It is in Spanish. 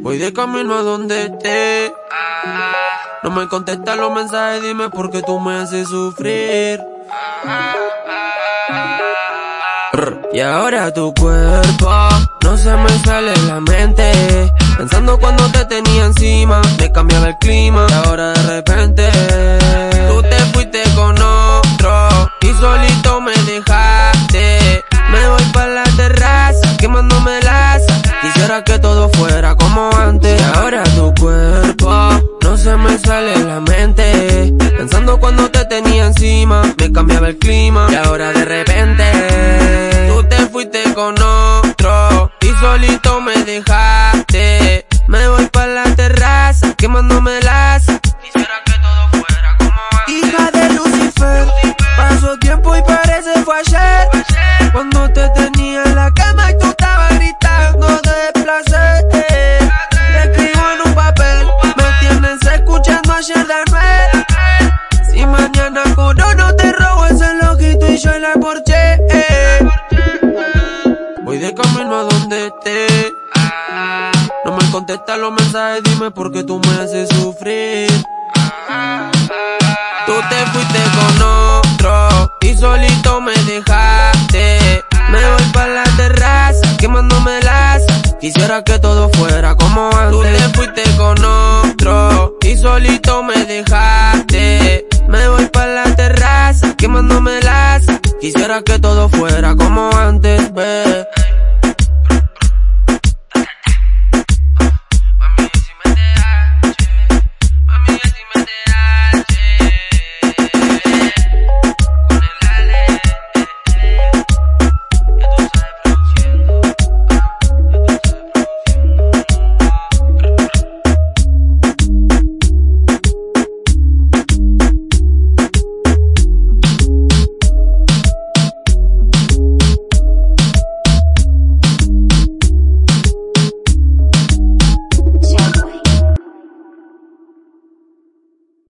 Voy de camino a donde esté. No me contestas los mensajes, dime por qué tú me haces sufrir. Y ahora tu cuerpo no se me sale la mente. Pensando cuando te tenía encima, me cambiaba el clima. Y ahora de repente, Quisiera que todo fuera como antes. Y ahora tu cuerpo no se me sale en la mente. Pensando cuando te tenía encima, me cambiaba el clima. Y ahora de repente, tú te fuiste con otro y solito me dejaste. Me voy para la terraza, quemándome las. De. Si mañana no te robo ese loquito y yo en la porche. Voy de camino a donde esté. No me contestas los mensajes, dime por qué tú me haces sufrir. Tú te fuiste con otro y solito me dejaste. Me voy para la terraza, quemándome las. Quisiera que todo fuera como antes. Tú te fuiste con otro y solito me dejaste. Me voy para la terraza, quemándome las. Quisiera que todo fuera como antes, ve.